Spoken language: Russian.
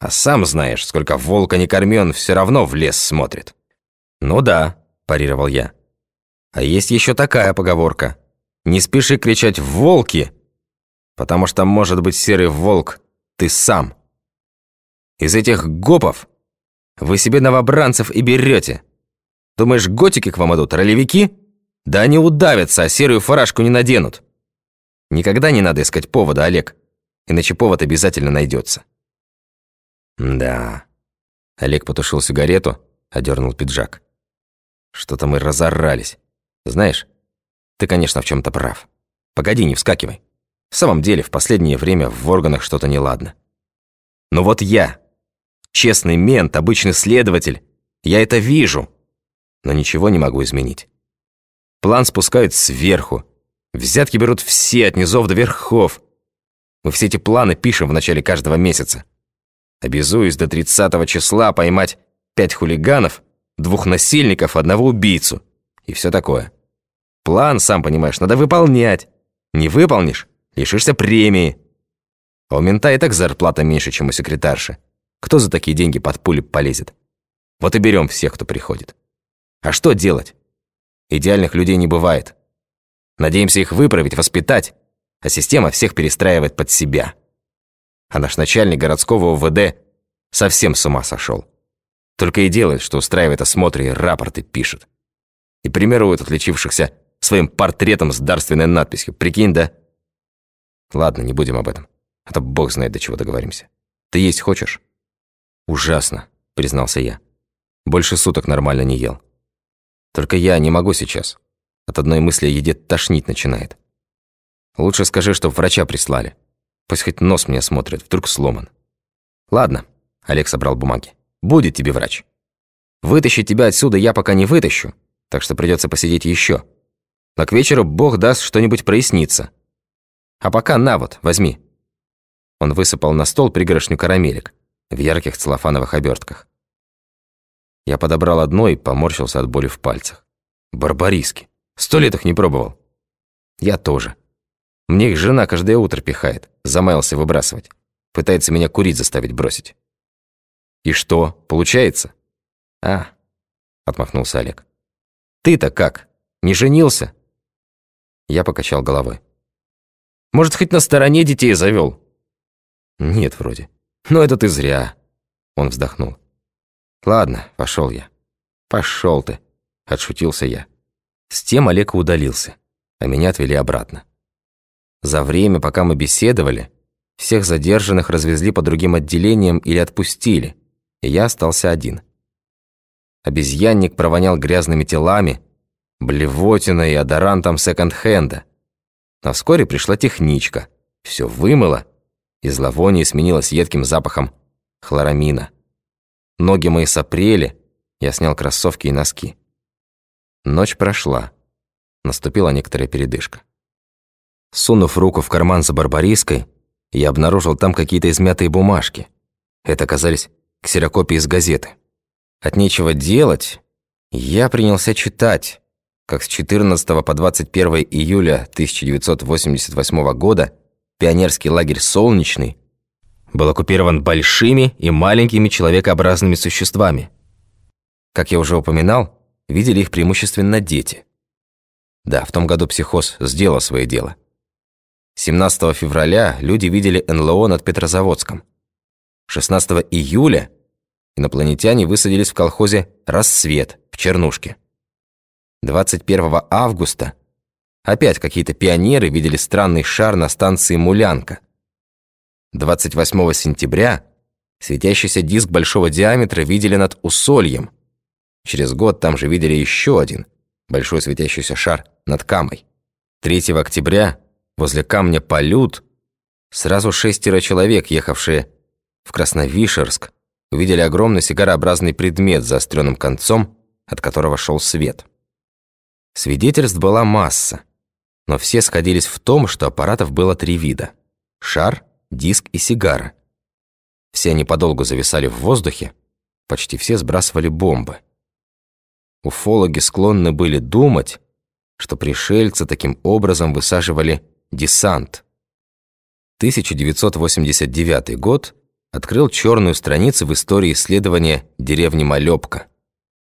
А сам знаешь, сколько волка не корми, он все равно в лес смотрит». «Ну да», – парировал я. «А есть еще такая поговорка. Не спеши кричать «волки», потому что, может быть, серый волк ты сам. Из этих гопов вы себе новобранцев и берете. Думаешь, готики к вам идут, ролевики? Да они удавятся, а серую фуражку не наденут. Никогда не надо искать повода, Олег, иначе повод обязательно найдется. Да. Олег потушил сигарету, одернул пиджак. Что-то мы разорались. Знаешь, ты, конечно, в чем то прав. Погоди, не вскакивай. В самом деле, в последнее время в органах что-то неладно. Но вот я, честный мент, обычный следователь, я это вижу, но ничего не могу изменить. План спускают сверху, взятки берут все от низов до верхов. Мы все эти планы пишем в начале каждого месяца. Обязуюсь до 30 числа поймать пять хулиганов, двух насильников, одного убийцу и все такое. План, сам понимаешь, надо выполнять. Не выполнишь – лишишься премии. А у мента и так зарплата меньше, чем у секретарши. Кто за такие деньги под пули полезет? Вот и берем всех, кто приходит. А что делать? Идеальных людей не бывает. Надеемся их выправить, воспитать, а система всех перестраивает под себя. А наш начальник городского УВД совсем с ума сошел. Только и делает, что устраивает осмотры и рапорты пишет. И примирует отличившихся своим портретом с дарственной надписью. Прикинь, да? Ладно, не будем об этом. А то бог знает, до чего договоримся. Ты есть хочешь? Ужасно, признался я. Больше суток нормально не ел. Только я не могу сейчас. От одной мысли о еде тошнить начинает. Лучше скажи, чтоб врача прислали. Пусть хоть нос мне смотрит, вдруг сломан. Ладно, Олег собрал бумаги. Будет тебе врач. Вытащить тебя отсюда я пока не вытащу, так что придется посидеть еще. Но к вечеру Бог даст что-нибудь проясниться. А пока на вот, возьми». Он высыпал на стол пригоршню карамелек в ярких целлофановых обертках. Я подобрал одно и поморщился от боли в пальцах. Барбариски. Сто лет их не пробовал. Я тоже. Мне их жена каждое утро пихает. Замаялся выбрасывать. Пытается меня курить заставить бросить. И что, получается? А, отмахнулся Олег. Ты-то как? Не женился? Я покачал головой. Может, хоть на стороне детей завел? Нет, вроде. Но это ты зря. Он вздохнул. Ладно, пошел я. Пошел ты, отшутился я. С тем Олег удалился, а меня отвели обратно. За время, пока мы беседовали, всех задержанных развезли по другим отделениям или отпустили, и я остался один. Обезьянник провонял грязными телами, блевотиной и одорантом секонд-хенда. Но вскоре пришла техничка, все вымыла, и зловоние сменилось едким запахом хлорамина. Ноги мои сопрели, я снял кроссовки и носки. Ночь прошла. Наступила некоторая передышка. Сунув руку в карман за барбариской, я обнаружил там какие-то измятые бумажки. Это оказались ксерокопии из газеты. От нечего делать, я принялся читать, как с 14 по 21 июля 1988 года пионерский лагерь «Солнечный» был оккупирован большими и маленькими человекообразными существами. Как я уже упоминал, видели их преимущественно дети. Да, в том году психоз сделал свое дело. 17 февраля люди видели НЛО над Петрозаводском. 16 июля инопланетяне высадились в колхозе «Рассвет» в Чернушке. 21 августа опять какие-то пионеры видели странный шар на станции Мулянка. 28 сентября светящийся диск большого диаметра видели над Усольем. Через год там же видели еще один большой светящийся шар над Камой. 3 октября возле камня Полют сразу шестеро человек, ехавшие в Красновишерск, увидели огромный сигарообразный предмет с заостренным концом, от которого шел свет. Свидетельств была масса, но все сходились в том, что аппаратов было три вида – шар, диск и сигара. Все они подолгу зависали в воздухе, почти все сбрасывали бомбы. Уфологи склонны были думать, что пришельцы таким образом высаживали десант. 1989 год открыл черную страницу в истории исследования деревни Малепка.